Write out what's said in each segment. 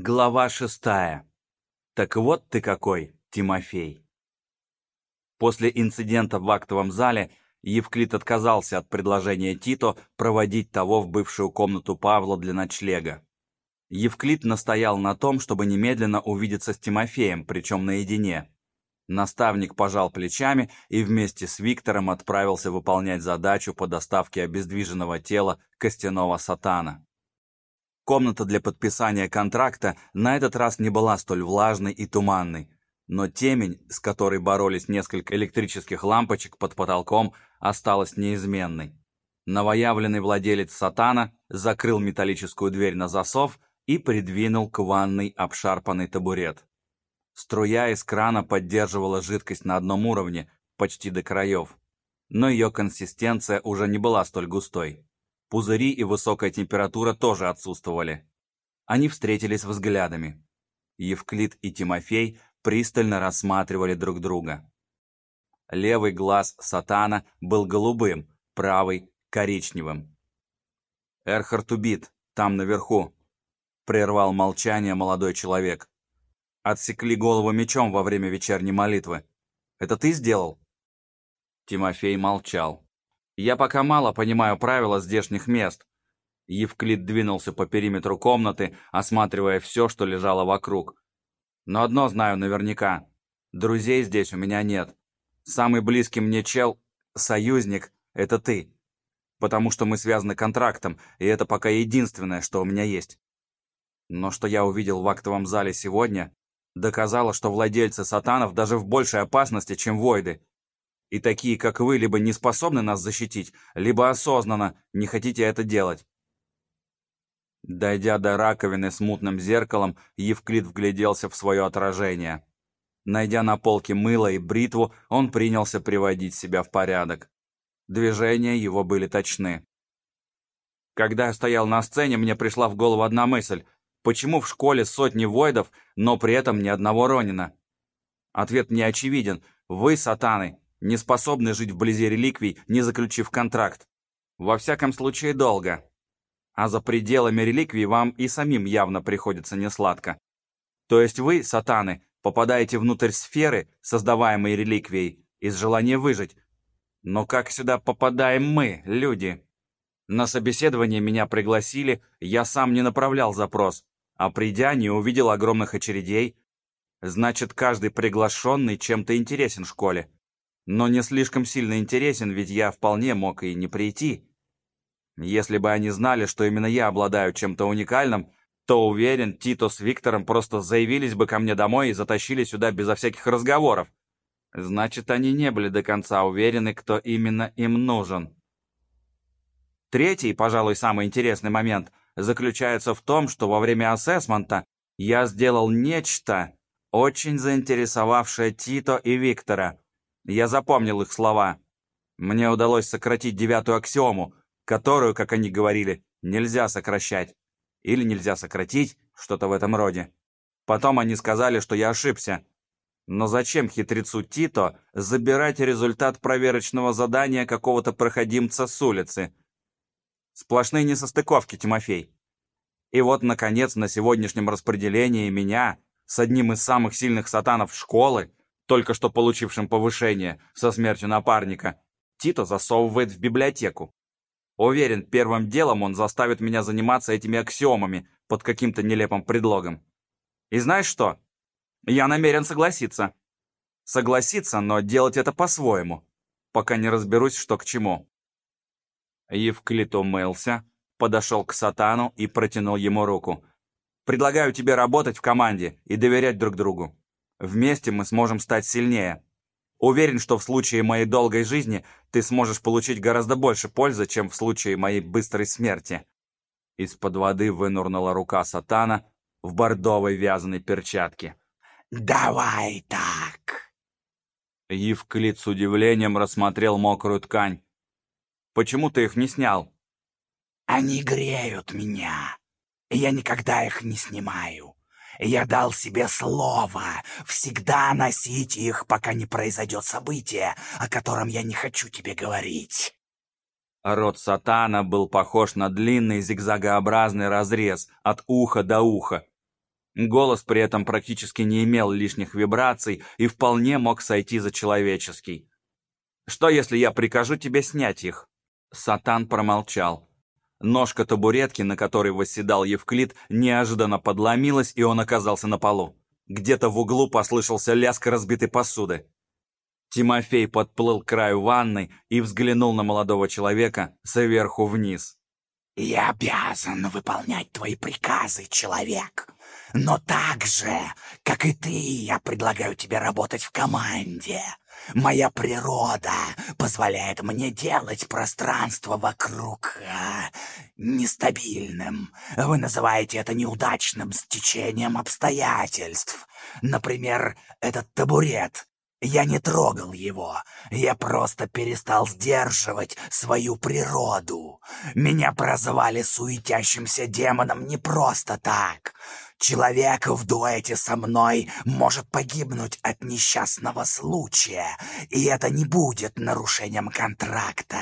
Глава шестая. Так вот ты какой, Тимофей. После инцидента в актовом зале Евклид отказался от предложения Тито проводить того в бывшую комнату Павла для ночлега. Евклид настоял на том, чтобы немедленно увидеться с Тимофеем, причем наедине. Наставник пожал плечами и вместе с Виктором отправился выполнять задачу по доставке обездвиженного тела костяного сатана. Комната для подписания контракта на этот раз не была столь влажной и туманной, но темень, с которой боролись несколько электрических лампочек под потолком, осталась неизменной. Новоявленный владелец сатана закрыл металлическую дверь на засов и придвинул к ванной обшарпанный табурет. Струя из крана поддерживала жидкость на одном уровне, почти до краев, но ее консистенция уже не была столь густой. Пузыри и высокая температура тоже отсутствовали. Они встретились взглядами. Евклид и Тимофей пристально рассматривали друг друга. Левый глаз сатана был голубым, правый — коричневым. «Эрхард убит, там наверху», — прервал молчание молодой человек. «Отсекли голову мечом во время вечерней молитвы. Это ты сделал?» Тимофей молчал. Я пока мало понимаю правила здешних мест. Евклид двинулся по периметру комнаты, осматривая все, что лежало вокруг. Но одно знаю наверняка. Друзей здесь у меня нет. Самый близкий мне чел, союзник, это ты. Потому что мы связаны контрактом, и это пока единственное, что у меня есть. Но что я увидел в актовом зале сегодня, доказало, что владельцы сатанов даже в большей опасности, чем войды, и такие, как вы, либо не способны нас защитить, либо осознанно не хотите это делать. Дойдя до раковины с мутным зеркалом, Евклид вгляделся в свое отражение. Найдя на полке мыло и бритву, он принялся приводить себя в порядок. Движения его были точны. Когда я стоял на сцене, мне пришла в голову одна мысль. Почему в школе сотни войдов, но при этом ни одного Ронина? Ответ не очевиден. Вы, сатаны, не способны жить вблизи реликвий, не заключив контракт. Во всяком случае, долго. А за пределами реликвий вам и самим явно приходится несладко. То есть вы, сатаны, попадаете внутрь сферы, создаваемой реликвией, из желания выжить. Но как сюда попадаем мы, люди? На собеседование меня пригласили, я сам не направлял запрос, а придя, не увидел огромных очередей. Значит, каждый приглашенный чем-то интересен в школе но не слишком сильно интересен, ведь я вполне мог и не прийти. Если бы они знали, что именно я обладаю чем-то уникальным, то, уверен, Тито с Виктором просто заявились бы ко мне домой и затащили сюда безо всяких разговоров. Значит, они не были до конца уверены, кто именно им нужен. Третий, пожалуй, самый интересный момент заключается в том, что во время ассесмента я сделал нечто, очень заинтересовавшее Тито и Виктора. Я запомнил их слова. Мне удалось сократить девятую аксиому, которую, как они говорили, нельзя сокращать. Или нельзя сократить, что-то в этом роде. Потом они сказали, что я ошибся. Но зачем хитрецу Тито забирать результат проверочного задания какого-то проходимца с улицы? Сплошные несостыковки, Тимофей. И вот, наконец, на сегодняшнем распределении меня, с одним из самых сильных сатанов школы, только что получившим повышение со смертью напарника, Тито засовывает в библиотеку. Уверен, первым делом он заставит меня заниматься этими аксиомами под каким-то нелепым предлогом. И знаешь что? Я намерен согласиться. Согласиться, но делать это по-своему, пока не разберусь, что к чему. Евклид умылся, подошел к Сатану и протянул ему руку. «Предлагаю тебе работать в команде и доверять друг другу. Вместе мы сможем стать сильнее. Уверен, что в случае моей долгой жизни ты сможешь получить гораздо больше пользы, чем в случае моей быстрой смерти». Из-под воды вынурнула рука сатана в бордовой вязаной перчатке. «Давай так!» Евклид с удивлением рассмотрел мокрую ткань. «Почему ты их не снял?» «Они греют меня. Я никогда их не снимаю. Я дал себе слово всегда носить их, пока не произойдет событие, о котором я не хочу тебе говорить. Рот сатана был похож на длинный зигзагообразный разрез от уха до уха. Голос при этом практически не имел лишних вибраций и вполне мог сойти за человеческий. «Что, если я прикажу тебе снять их?» Сатан промолчал. Ножка табуретки, на которой восседал Евклид, неожиданно подломилась, и он оказался на полу. Где-то в углу послышался лязг разбитой посуды. Тимофей подплыл к краю ванны и взглянул на молодого человека сверху вниз. «Я обязан выполнять твои приказы, человек. Но так же, как и ты, я предлагаю тебе работать в команде. Моя природа позволяет мне делать пространство вокруг а, нестабильным. Вы называете это неудачным стечением обстоятельств. Например, этот табурет я не трогал его, я просто перестал сдерживать свою природу. Меня прозвали суетящимся демоном не просто так. Человек в дуэте со мной может погибнуть от несчастного случая, и это не будет нарушением контракта.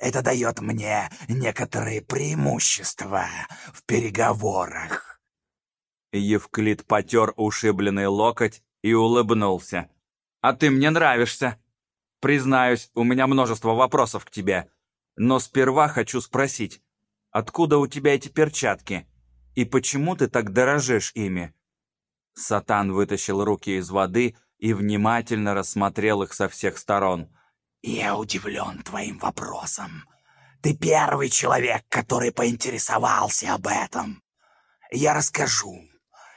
Это дает мне некоторые преимущества в переговорах. Евклид потер ушибленный локоть и улыбнулся. А ты мне нравишься. Признаюсь, у меня множество вопросов к тебе. Но сперва хочу спросить, откуда у тебя эти перчатки? И почему ты так дорожишь ими?» Сатан вытащил руки из воды и внимательно рассмотрел их со всех сторон. «Я удивлен твоим вопросом. Ты первый человек, который поинтересовался об этом. Я расскажу.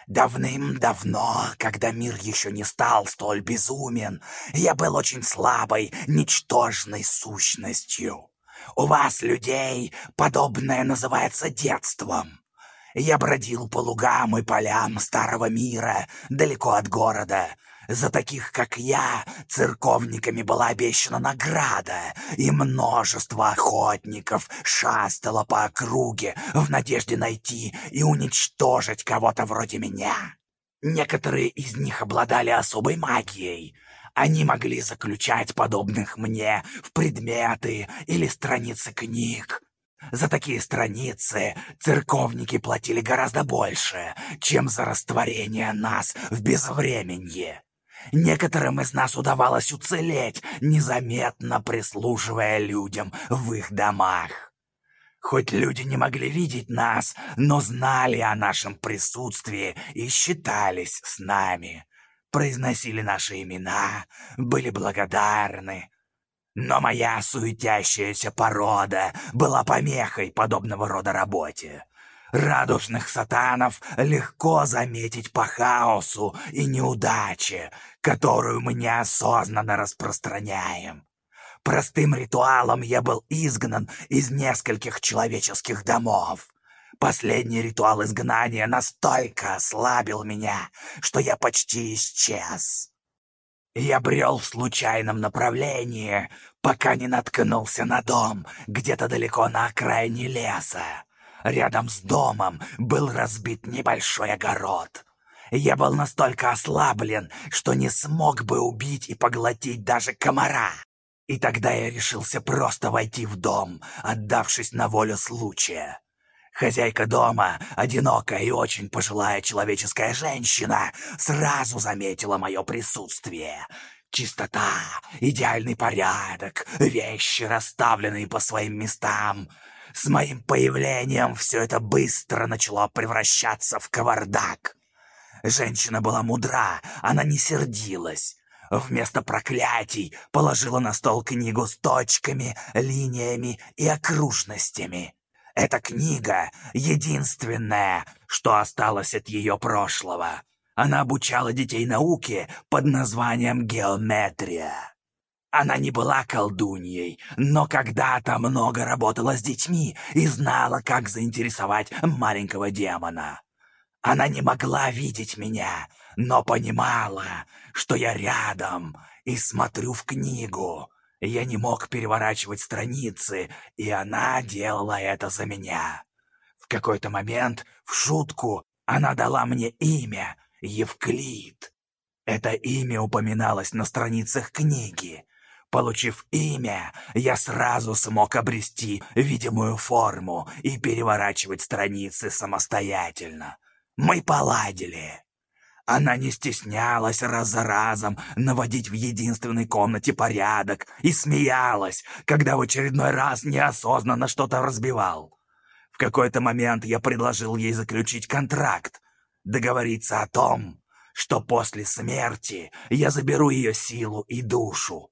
Давным-давно, когда мир еще не стал столь безумен, я был очень слабой, ничтожной сущностью. У вас, людей, подобное называется детством. Я бродил по лугам и полям старого мира, далеко от города, за таких, как я, церковниками была обещана награда, и множество охотников шастало по округе в надежде найти и уничтожить кого-то вроде меня. Некоторые из них обладали особой магией. Они могли заключать подобных мне в предметы или страницы книг, за такие страницы церковники платили гораздо больше, чем за растворение нас в безвременье. Некоторым из нас удавалось уцелеть, незаметно прислуживая людям в их домах. Хоть люди не могли видеть нас, но знали о нашем присутствии и считались с нами. Произносили наши имена, были благодарны. Но моя суетящаяся порода была помехой подобного рода работе. Радужных сатанов легко заметить по хаосу и неудаче, которую мы неосознанно распространяем. Простым ритуалом я был изгнан из нескольких человеческих домов. Последний ритуал изгнания настолько ослабил меня, что я почти исчез. Я брел в случайном направлении, пока не наткнулся на дом где-то далеко на окраине леса. Рядом с домом был разбит небольшой огород. Я был настолько ослаблен, что не смог бы убить и поглотить даже комара. И тогда я решился просто войти в дом, отдавшись на волю случая. Хозяйка дома, одинокая и очень пожилая человеческая женщина, сразу заметила мое присутствие. Чистота, идеальный порядок, вещи, расставленные по своим местам — с моим появлением все это быстро начало превращаться в кавардак. Женщина была мудра, она не сердилась. Вместо проклятий положила на стол книгу с точками, линиями и окружностями. Эта книга — единственная, что осталось от ее прошлого. Она обучала детей науке под названием геометрия. Она не была колдуньей, но когда-то много работала с детьми и знала, как заинтересовать маленького демона. Она не могла видеть меня, но понимала, что я рядом и смотрю в книгу. Я не мог переворачивать страницы, и она делала это за меня. В какой-то момент, в шутку, она дала мне имя — Евклид. Это имя упоминалось на страницах книги, Получив имя, я сразу смог обрести видимую форму и переворачивать страницы самостоятельно. Мы поладили. Она не стеснялась раз за разом наводить в единственной комнате порядок и смеялась, когда в очередной раз неосознанно что-то разбивал. В какой-то момент я предложил ей заключить контракт, договориться о том, что после смерти я заберу ее силу и душу.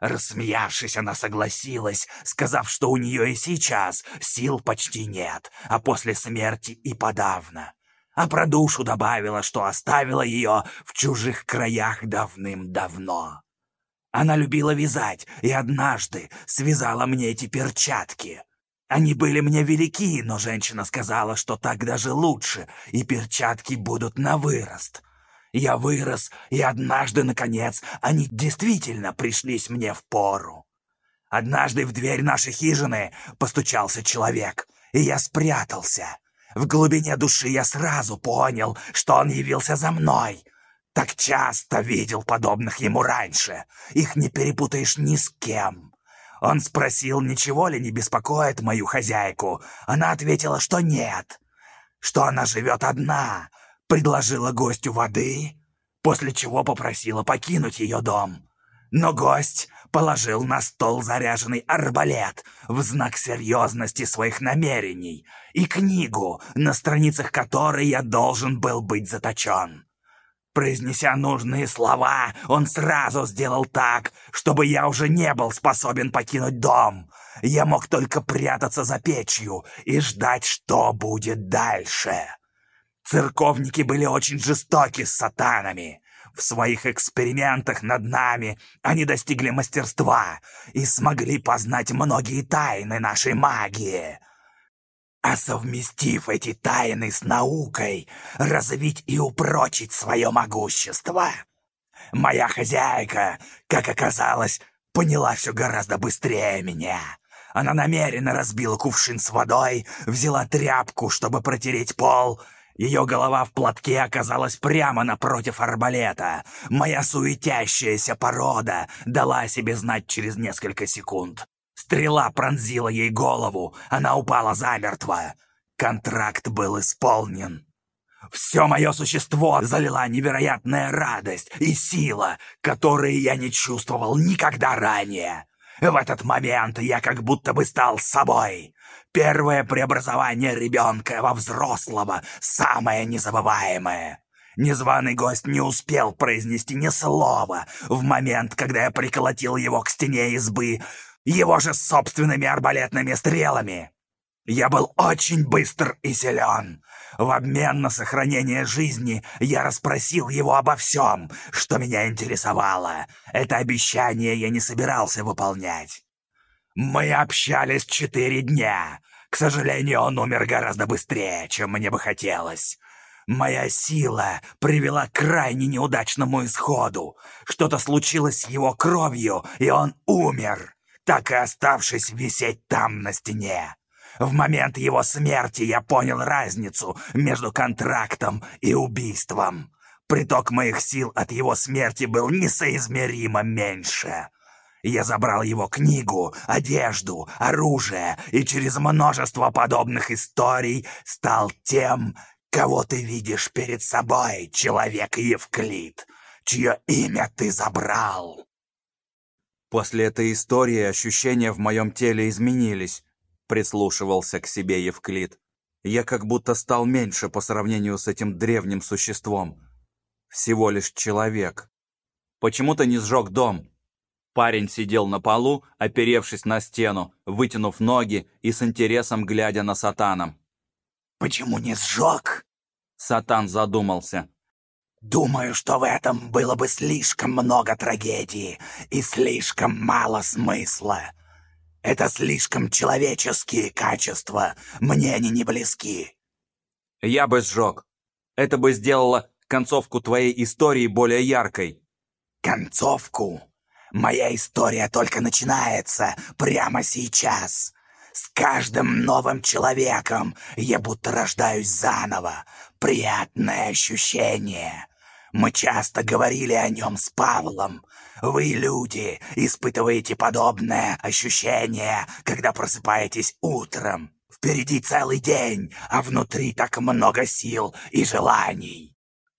Рассмеявшись, она согласилась, сказав, что у нее и сейчас сил почти нет, а после смерти и подавно а про душу добавила, что оставила ее в чужих краях давным-давно. Она любила вязать и однажды связала мне эти перчатки. Они были мне велики, но женщина сказала, что так даже лучше, и перчатки будут на вырост. Я вырос, и однажды, наконец, они действительно пришлись мне в пору. Однажды в дверь нашей хижины постучался человек, и я спрятался. В глубине души я сразу понял, что он явился за мной. Так часто видел подобных ему раньше. Их не перепутаешь ни с кем. Он спросил, ничего ли не беспокоит мою хозяйку. Она ответила, что нет, что она живет одна. Предложила гостю воды, после чего попросила покинуть ее дом. Но гость положил на стол заряженный арбалет в знак серьезности своих намерений и книгу, на страницах которой я должен был быть заточен. Произнеся нужные слова, он сразу сделал так, чтобы я уже не был способен покинуть дом. Я мог только прятаться за печью и ждать, что будет дальше. Церковники были очень жестоки с сатанами. В своих экспериментах над нами они достигли мастерства и смогли познать многие тайны нашей магии. А совместив эти тайны с наукой, развить и упрочить свое могущество. Моя хозяйка, как оказалось, поняла все гораздо быстрее меня. Она намеренно разбила кувшин с водой, взяла тряпку, чтобы протереть пол — ее голова в платке оказалась прямо напротив арбалета. Моя суетящаяся порода дала себе знать через несколько секунд. Стрела пронзила ей голову, она упала замертво. Контракт был исполнен. Все мое существо залила невероятная радость и сила, которые я не чувствовал никогда ранее. В этот момент я как будто бы стал собой. Первое преобразование ребенка во взрослого, самое незабываемое. Незваный гость не успел произнести ни слова в момент, когда я приколотил его к стене избы, его же собственными арбалетными стрелами. Я был очень быстр и силен. В обмен на сохранение жизни я расспросил его обо всем, что меня интересовало. Это обещание я не собирался выполнять. Мы общались четыре дня. К сожалению, он умер гораздо быстрее, чем мне бы хотелось. Моя сила привела к крайне неудачному исходу. Что-то случилось с его кровью, и он умер, так и оставшись висеть там на стене. В момент его смерти я понял разницу между контрактом и убийством. Приток моих сил от его смерти был несоизмеримо меньше. Я забрал его книгу, одежду, оружие и через множество подобных историй стал тем, кого ты видишь перед собой, человек Евклид, чье имя ты забрал. После этой истории ощущения в моем теле изменились, прислушивался к себе Евклид. Я как будто стал меньше по сравнению с этим древним существом. Всего лишь человек. Почему то не сжег дом? Парень сидел на полу, оперевшись на стену, вытянув ноги и с интересом глядя на Сатана. «Почему не сжег?» Сатан задумался. «Думаю, что в этом было бы слишком много трагедии и слишком мало смысла. Это слишком человеческие качества, мне они не близки». «Я бы сжег. Это бы сделало концовку твоей истории более яркой». «Концовку? Моя история только начинается прямо сейчас. С каждым новым человеком я будто рождаюсь заново. Приятное ощущение. Мы часто говорили о нем с Павлом. Вы, люди, испытываете подобное ощущение, когда просыпаетесь утром. Впереди целый день, а внутри так много сил и желаний.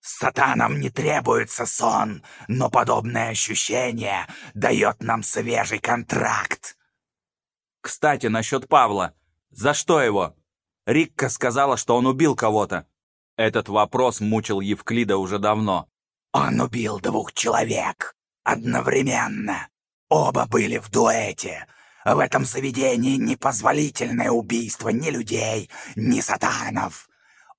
Сатанам не требуется сон, но подобное ощущение дает нам свежий контракт. Кстати, насчет Павла. За что его? Рикка сказала, что он убил кого-то. Этот вопрос мучил Евклида уже давно. Он убил двух человек одновременно. Оба были в дуэте. В этом заведении непозволительное убийство ни людей, ни сатанов.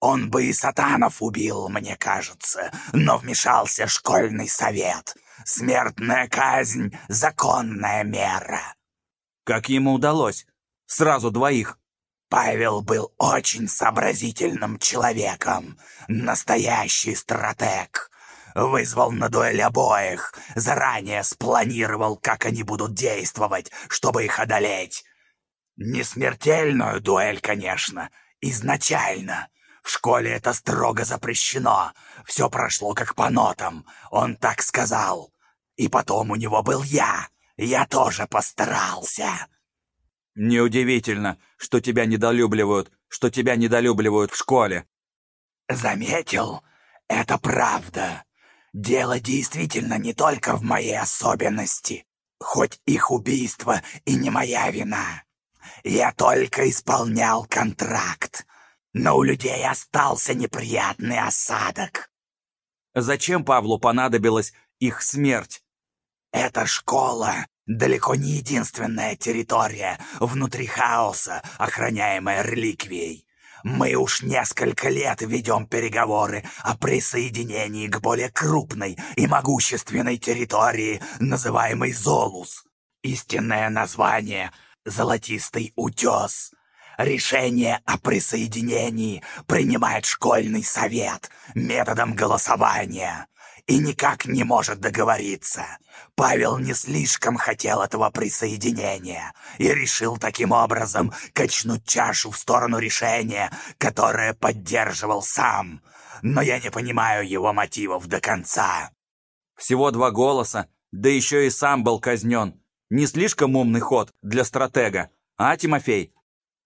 Он бы и сатанов убил, мне кажется, но вмешался школьный совет. Смертная казнь — законная мера. Как ему удалось? Сразу двоих. Павел был очень сообразительным человеком, настоящий стратег. Вызвал на дуэль обоих, заранее спланировал, как они будут действовать, чтобы их одолеть. Не смертельную дуэль, конечно, изначально. В школе это строго запрещено. Все прошло как по нотам, он так сказал. И потом у него был я. Я тоже постарался. Неудивительно, что тебя недолюбливают, что тебя недолюбливают в школе. Заметил? Это правда. Дело действительно не только в моей особенности, хоть их убийство и не моя вина. Я только исполнял контракт, но у людей остался неприятный осадок. Зачем Павлу понадобилась их смерть? Эта школа далеко не единственная территория внутри хаоса, охраняемая реликвией. Мы уж несколько лет ведем переговоры о присоединении к более крупной и могущественной территории, называемой Золус. Истинное название — Золотистый утес. Решение о присоединении принимает школьный совет методом голосования и никак не может договориться. Павел не слишком хотел этого присоединения и решил таким образом качнуть чашу в сторону решения, которое поддерживал сам. Но я не понимаю его мотивов до конца. Всего два голоса, да еще и сам был казнен. Не слишком умный ход для стратега, а, Тимофей?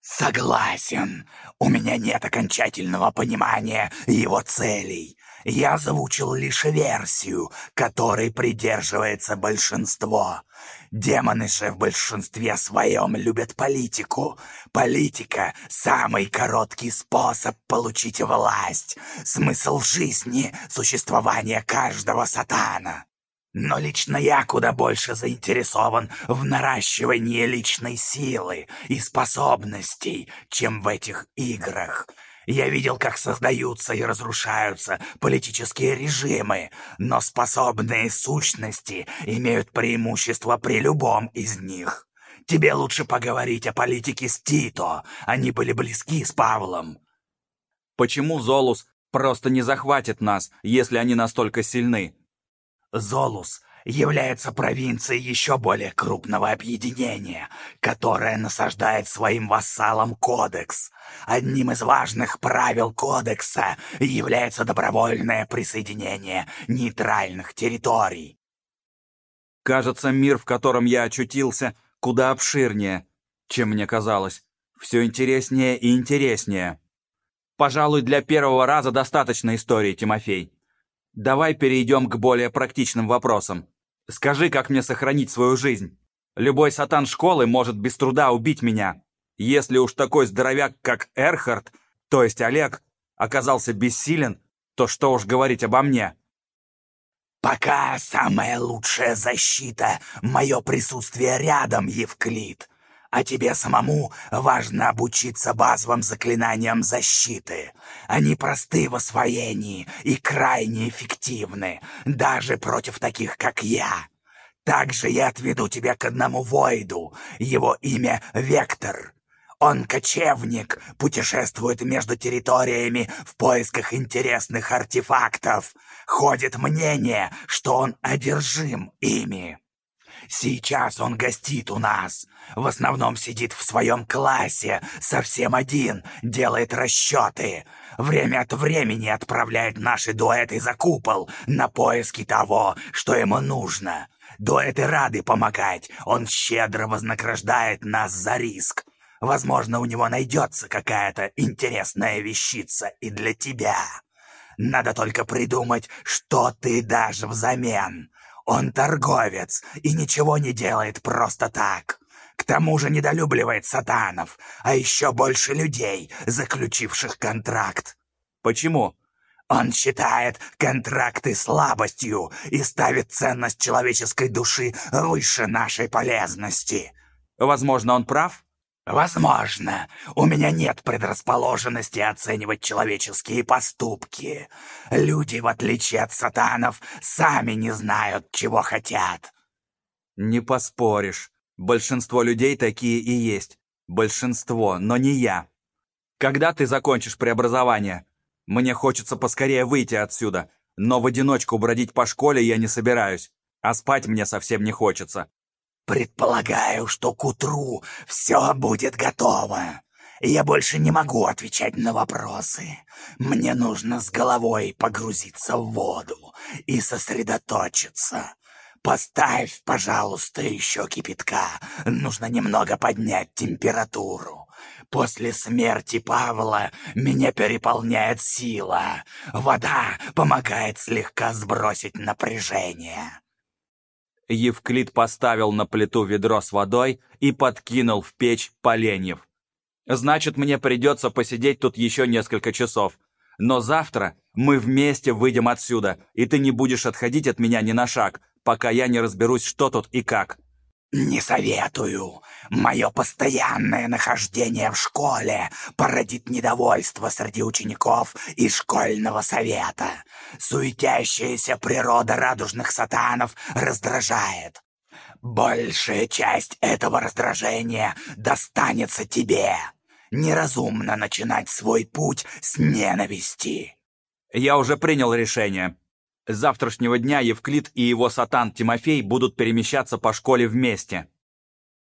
Согласен. У меня нет окончательного понимания его целей. Я озвучил лишь версию, которой придерживается большинство. Демоны же в большинстве своем любят политику. Политика — самый короткий способ получить власть. Смысл жизни — существование каждого сатана. Но лично я куда больше заинтересован в наращивании личной силы и способностей, чем в этих играх — я видел, как создаются и разрушаются политические режимы, но способные сущности имеют преимущество при любом из них. Тебе лучше поговорить о политике с Тито. Они были близки с Павлом. Почему Золус просто не захватит нас, если они настолько сильны? Золус является провинцией еще более крупного объединения, которое насаждает своим вассалам кодекс. Одним из важных правил кодекса является добровольное присоединение нейтральных территорий. Кажется, мир, в котором я очутился, куда обширнее, чем мне казалось. Все интереснее и интереснее. Пожалуй, для первого раза достаточно истории, Тимофей. Давай перейдем к более практичным вопросам. Скажи, как мне сохранить свою жизнь? Любой сатан школы может без труда убить меня. Если уж такой здоровяк, как Эрхард, то есть Олег, оказался бессилен, то что уж говорить обо мне? «Пока самая лучшая защита — мое присутствие рядом, Евклид а тебе самому важно обучиться базовым заклинаниям защиты. Они просты в освоении и крайне эффективны, даже против таких, как я. Также я отведу тебя к одному Войду, его имя Вектор. Он кочевник, путешествует между территориями в поисках интересных артефактов. Ходит мнение, что он одержим ими. Сейчас он гостит у нас. В основном сидит в своем классе, совсем один, делает расчеты. Время от времени отправляет наши дуэты за купол на поиски того, что ему нужно. Дуэты рады помогать, он щедро вознаграждает нас за риск. Возможно, у него найдется какая-то интересная вещица и для тебя. Надо только придумать, что ты дашь взамен. Он торговец и ничего не делает просто так. К тому же недолюбливает сатанов, а еще больше людей, заключивших контракт. Почему? Он считает контракты слабостью и ставит ценность человеческой души выше нашей полезности. Возможно, он прав? Возможно. У меня нет предрасположенности оценивать человеческие поступки. Люди, в отличие от сатанов, сами не знают, чего хотят. Не поспоришь. Большинство людей такие и есть. Большинство, но не я. Когда ты закончишь преобразование? Мне хочется поскорее выйти отсюда, но в одиночку бродить по школе я не собираюсь, а спать мне совсем не хочется. Предполагаю, что к утру все будет готово. Я больше не могу отвечать на вопросы. Мне нужно с головой погрузиться в воду и сосредоточиться. Поставь, пожалуйста, еще кипятка. Нужно немного поднять температуру. После смерти Павла меня переполняет сила. Вода помогает слегка сбросить напряжение. Евклид поставил на плиту ведро с водой и подкинул в печь поленьев. «Значит, мне придется посидеть тут еще несколько часов. Но завтра мы вместе выйдем отсюда, и ты не будешь отходить от меня ни на шаг, пока я не разберусь, что тут и как». «Не советую. Мое постоянное нахождение в школе породит недовольство среди учеников и школьного совета. Суетящаяся природа радужных сатанов раздражает. Большая часть этого раздражения достанется тебе. Неразумно начинать свой путь с ненависти». «Я уже принял решение», с завтрашнего дня Евклид и его сатан Тимофей будут перемещаться по школе вместе.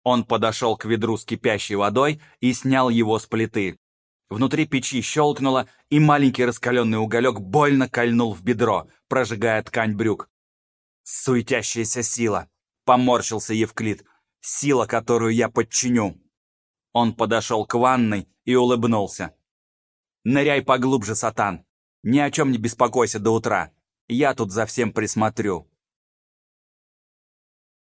Он подошел к ведру с кипящей водой и снял его с плиты. Внутри печи щелкнуло, и маленький раскаленный уголек больно кольнул в бедро, прожигая ткань брюк. «Суетящаяся сила!» — поморщился Евклид. «Сила, которую я подчиню!» Он подошел к ванной и улыбнулся. «Ныряй поглубже, сатан! Ни о чем не беспокойся до утра!» Я тут за всем присмотрю.